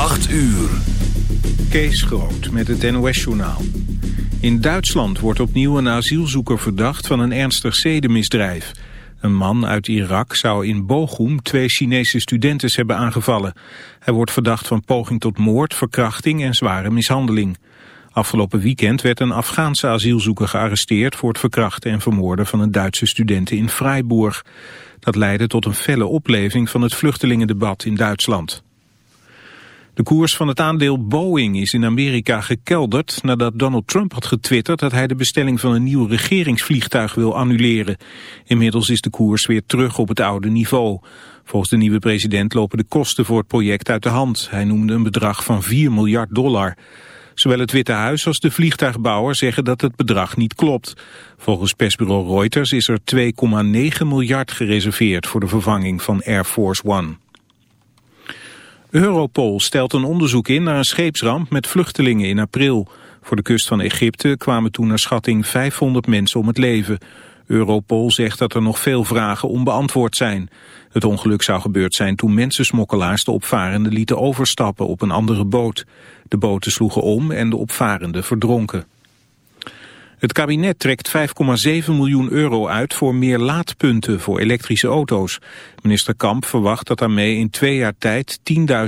8 uur. Kees Groot met het NOS-journaal. In Duitsland wordt opnieuw een asielzoeker verdacht van een ernstig zedenmisdrijf. Een man uit Irak zou in Bochum twee Chinese studenten hebben aangevallen. Hij wordt verdacht van poging tot moord, verkrachting en zware mishandeling. Afgelopen weekend werd een Afghaanse asielzoeker gearresteerd... voor het verkrachten en vermoorden van een Duitse studenten in Freiburg. Dat leidde tot een felle opleving van het vluchtelingendebat in Duitsland. De koers van het aandeel Boeing is in Amerika gekelderd nadat Donald Trump had getwitterd dat hij de bestelling van een nieuw regeringsvliegtuig wil annuleren. Inmiddels is de koers weer terug op het oude niveau. Volgens de nieuwe president lopen de kosten voor het project uit de hand. Hij noemde een bedrag van 4 miljard dollar. Zowel het Witte Huis als de vliegtuigbouwer zeggen dat het bedrag niet klopt. Volgens persbureau Reuters is er 2,9 miljard gereserveerd voor de vervanging van Air Force One. Europol stelt een onderzoek in naar een scheepsramp met vluchtelingen in april. Voor de kust van Egypte kwamen toen naar schatting 500 mensen om het leven. Europol zegt dat er nog veel vragen onbeantwoord zijn. Het ongeluk zou gebeurd zijn toen mensensmokkelaars de opvarenden lieten overstappen op een andere boot. De boten sloegen om en de opvarenden verdronken. Het kabinet trekt 5,7 miljoen euro uit voor meer laadpunten voor elektrische auto's. Minister Kamp verwacht dat daarmee in twee jaar tijd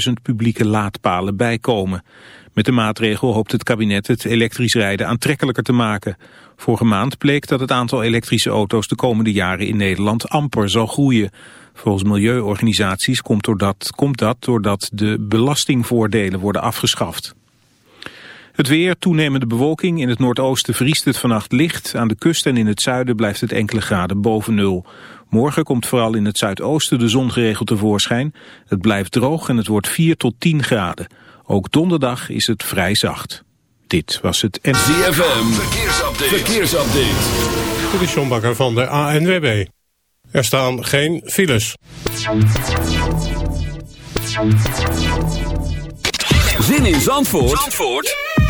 10.000 publieke laadpalen bijkomen. Met de maatregel hoopt het kabinet het elektrisch rijden aantrekkelijker te maken. Vorige maand bleek dat het aantal elektrische auto's de komende jaren in Nederland amper zal groeien. Volgens milieuorganisaties komt, doordat, komt dat doordat de belastingvoordelen worden afgeschaft. Het weer, toenemende bewolking. In het noordoosten vriest het vannacht licht. Aan de kust en in het zuiden blijft het enkele graden boven nul. Morgen komt vooral in het zuidoosten de zon geregeld tevoorschijn. Het blijft droog en het wordt 4 tot 10 graden. Ook donderdag is het vrij zacht. Dit was het en... ZFM, verkeersupdate. verkeersupdate. Dit is John Bakker van de ANWB. Er staan geen files. Zin in Zandvoort, Zandvoort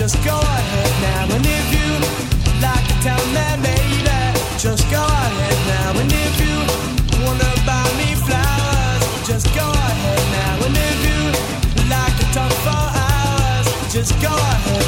just go ahead now. And if you like to tell me baby, just go ahead now. And if you wanna buy me flowers, just go ahead now. And if you like to talk for hours, just go ahead.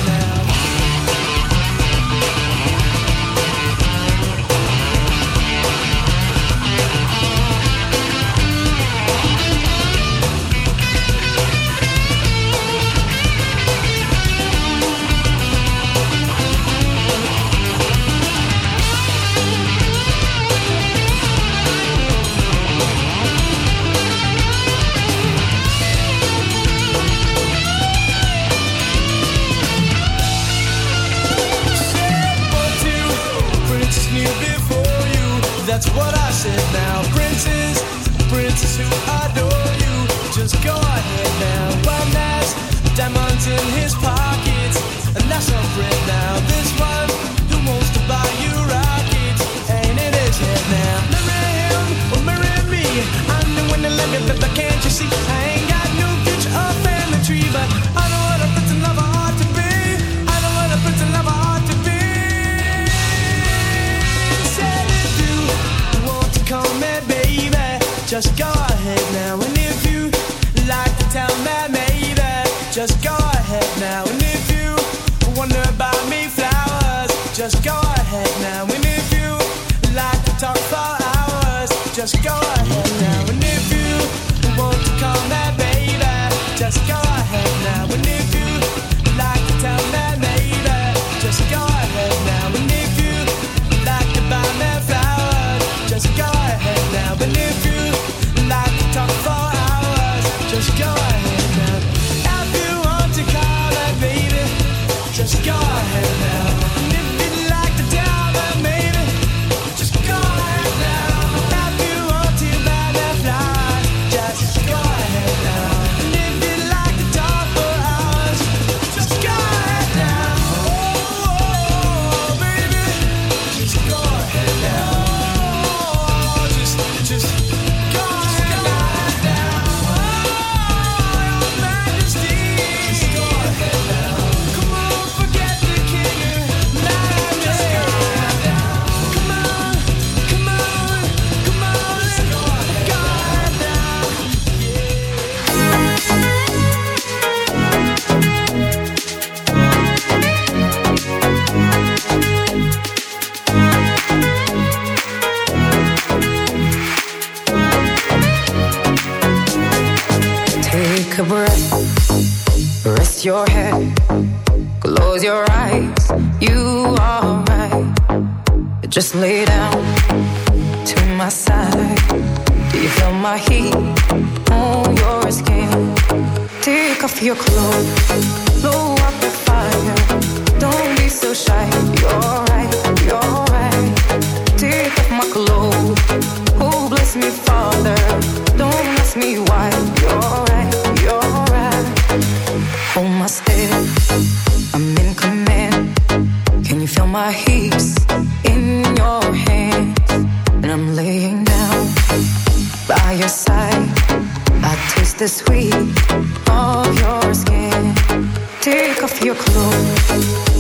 just go.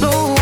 So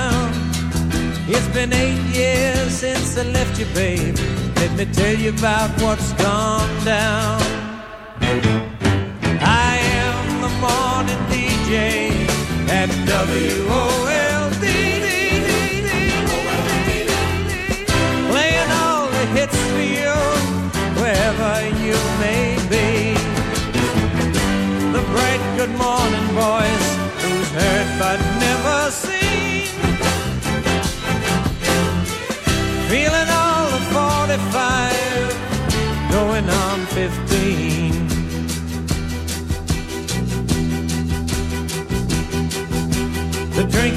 It's been eight years since I left you, babe. Let me tell you about what's gone down.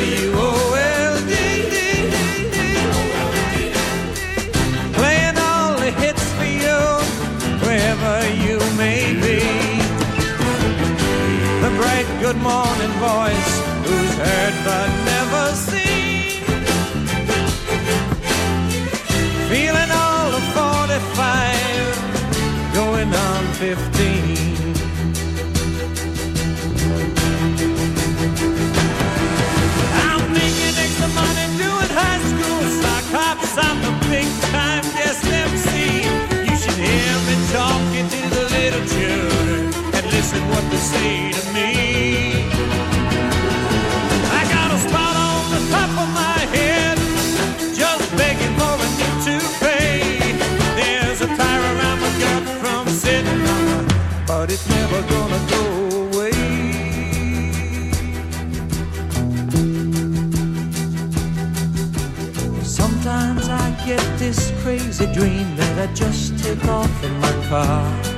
Oh, WOLD. Playing all the hits for you, wherever you may be. The bright good morning voice, Sometimes I get this crazy dream that I just take off in my car.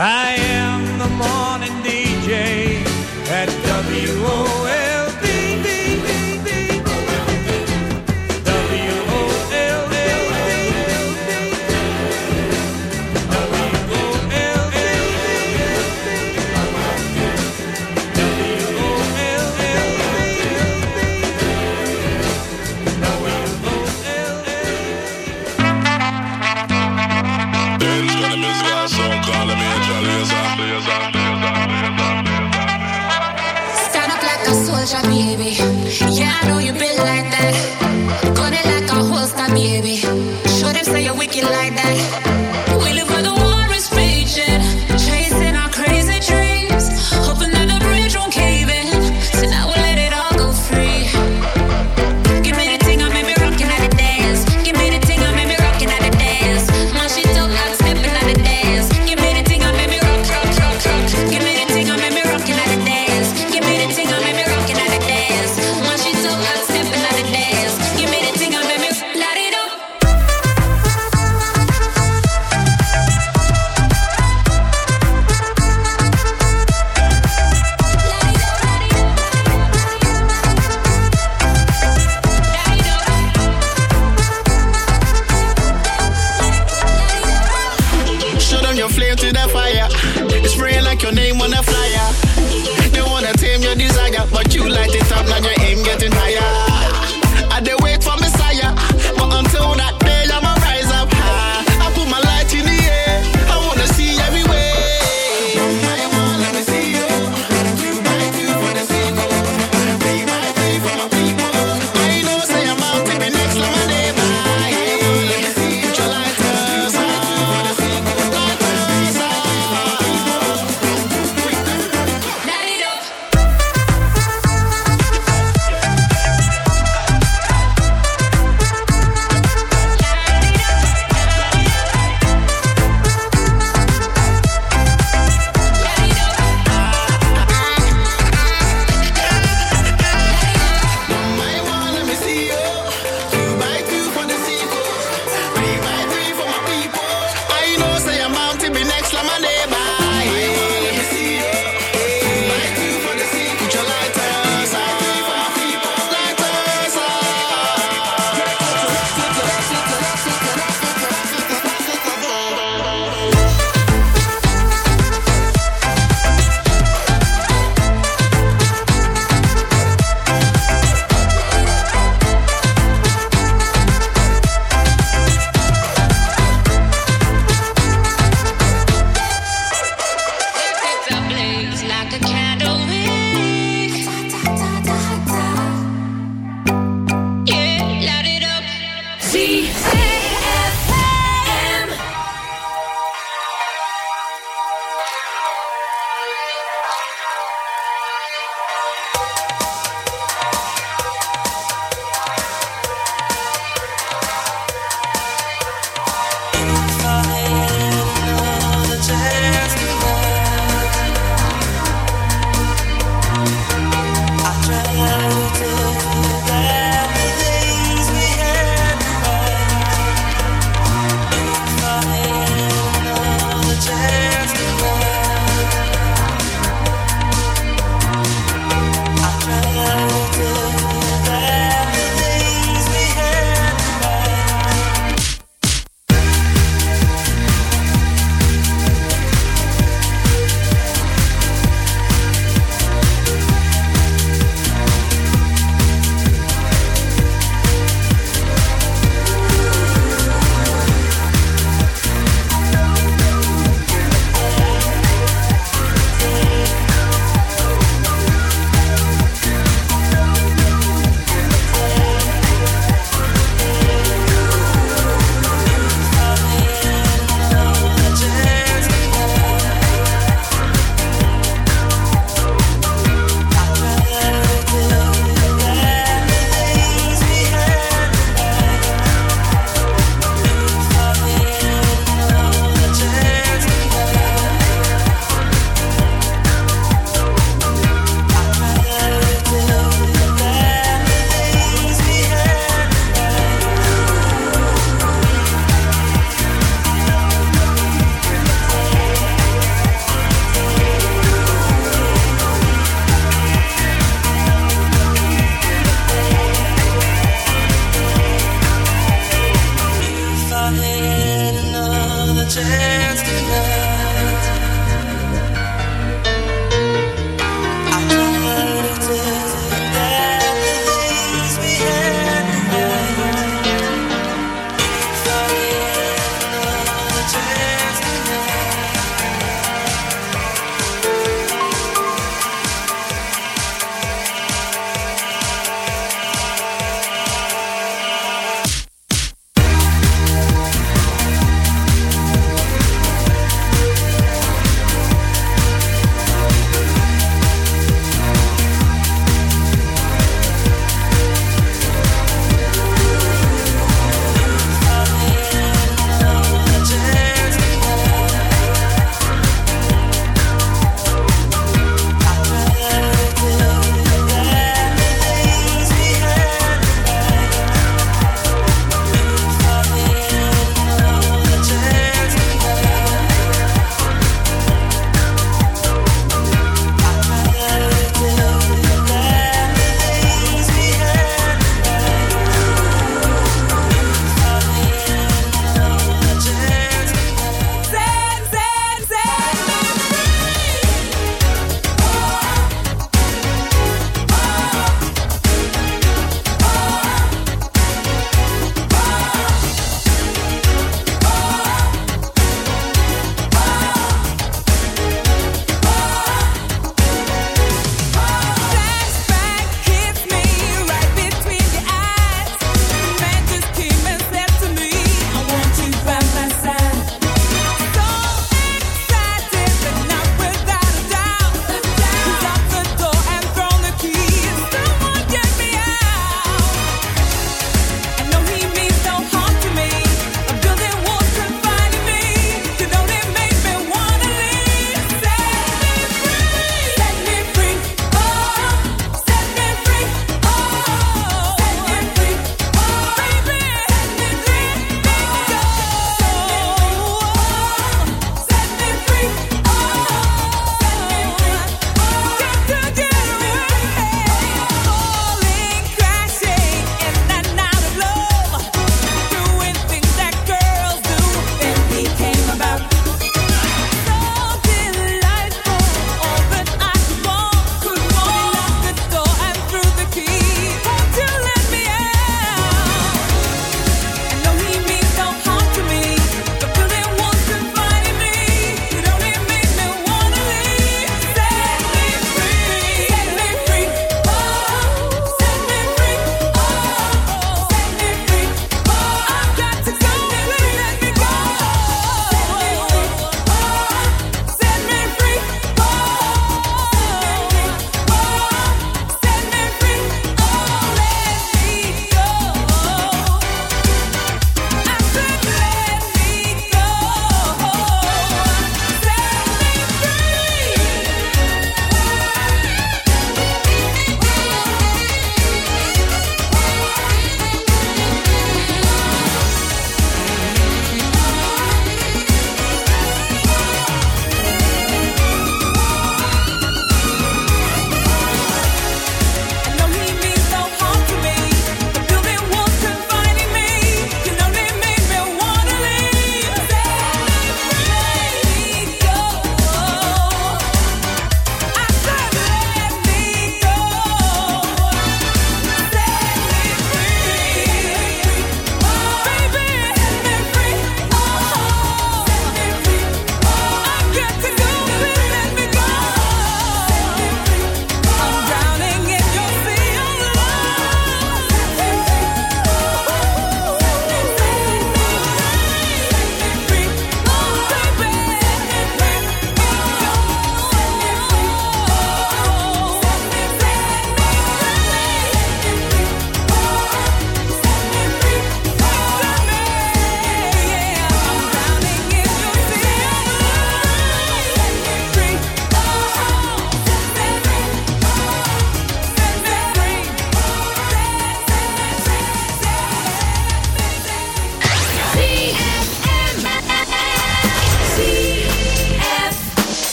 I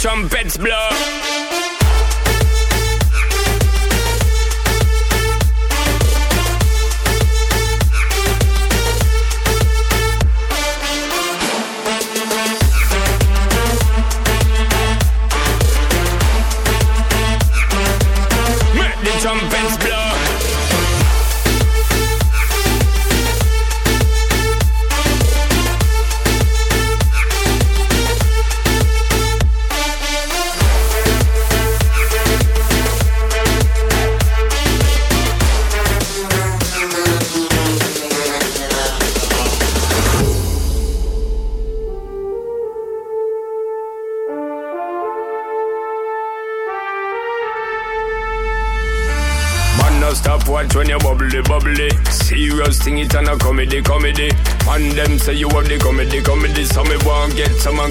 trumpets blow. say you want the comedy, comedy, so me won't get someone.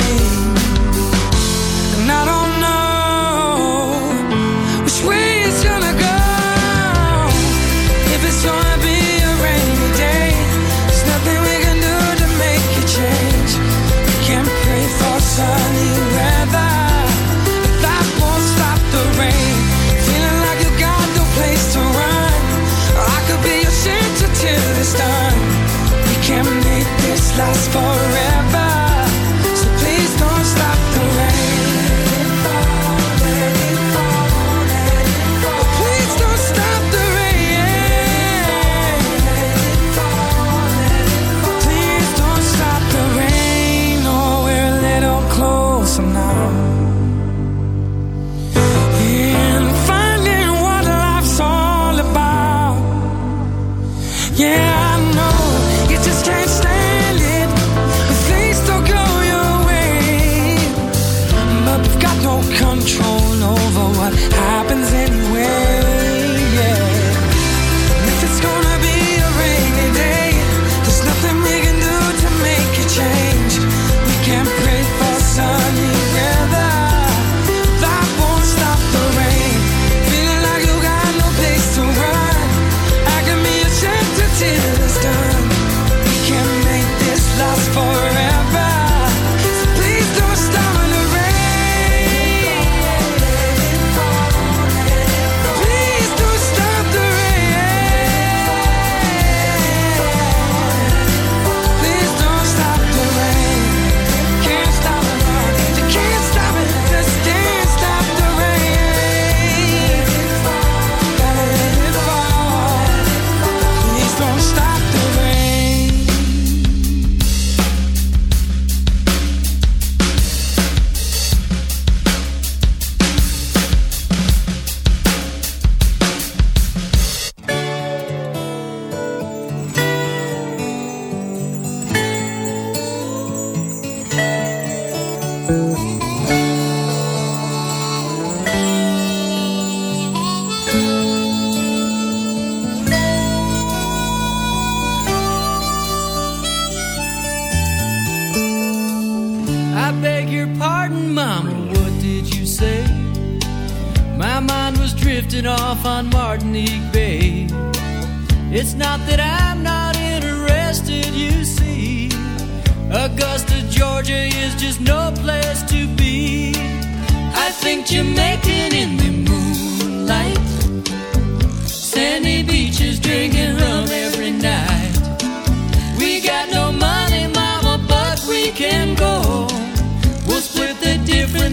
last forever.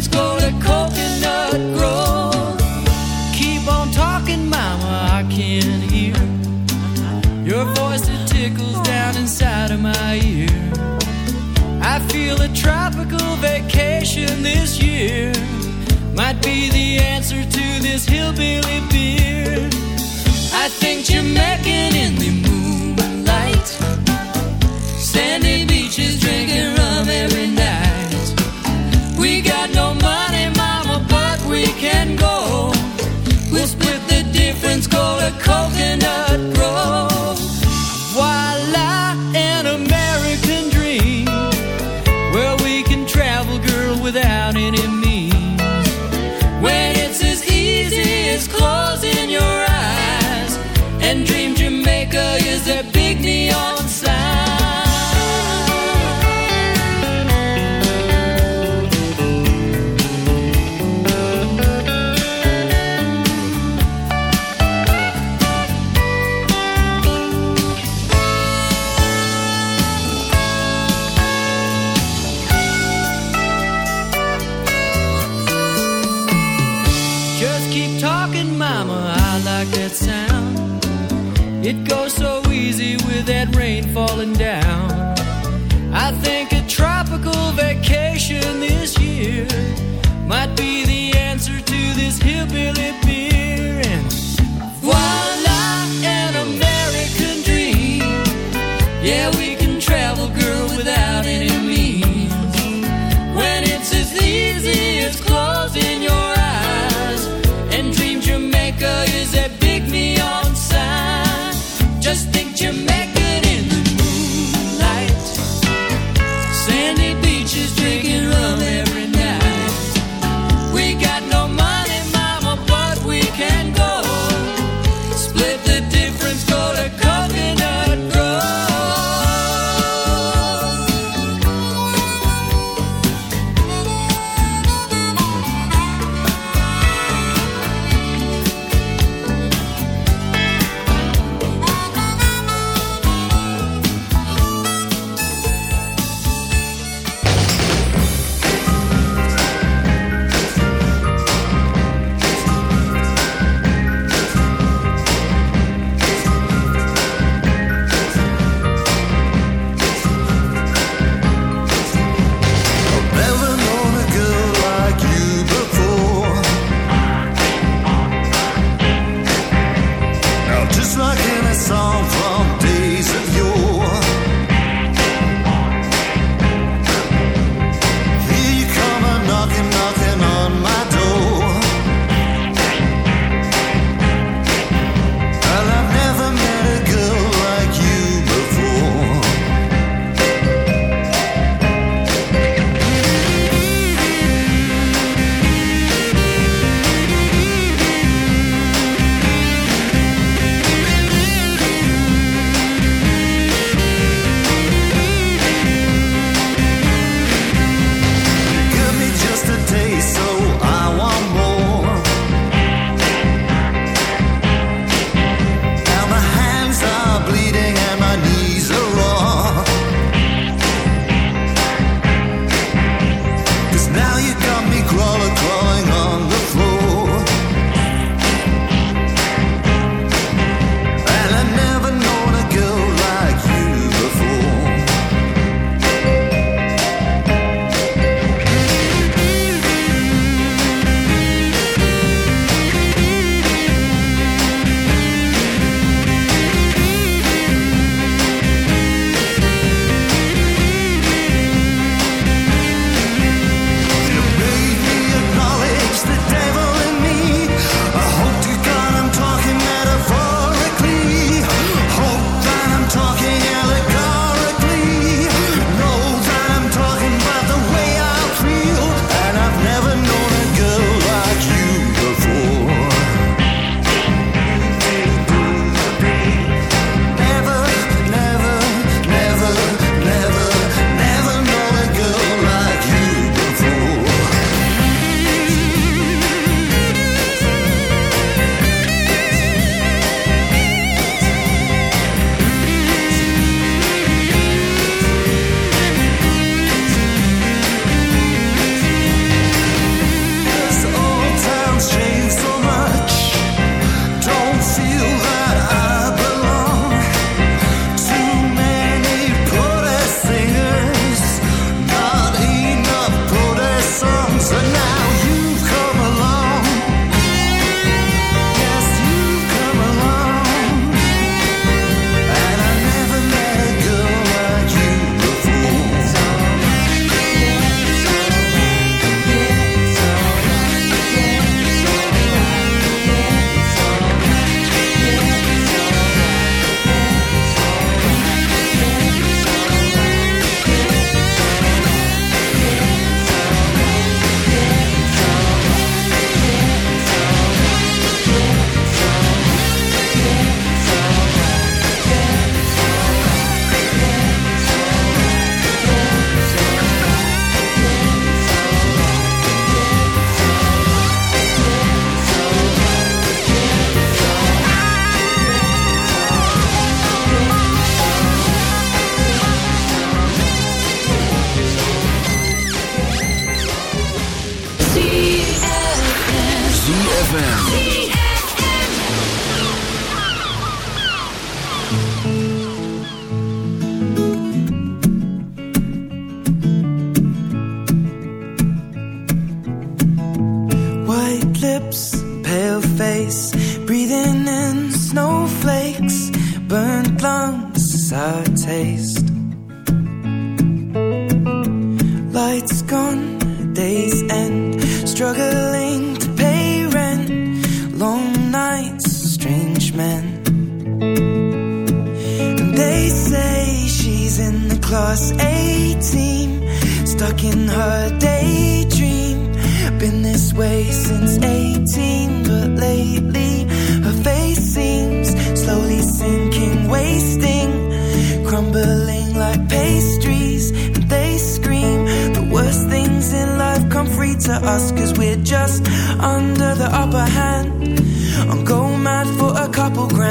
Go to Coconut Grove. Keep on talking, Mama, I can hear your voice It tickles down inside of my ear. I feel a tropical vacation this year might be the answer to this hillbilly beer. I think you're in the coke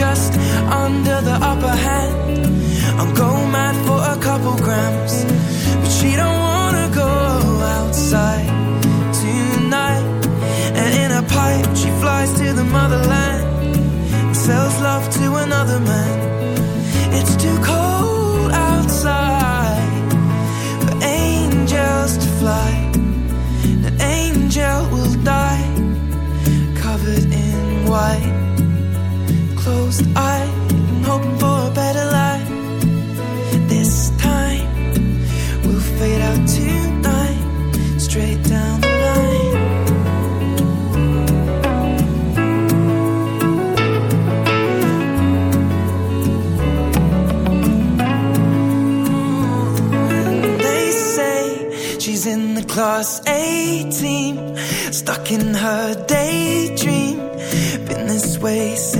Just under the upper hand. I'm go mad for a couple grams, but she don't wanna go outside tonight. And in a pipe, she flies to the motherland and sells love to another man. Fade out tonight, straight down the line. Mm-hmm. They say she's in the class A team, stuck in her daydream. Been this way since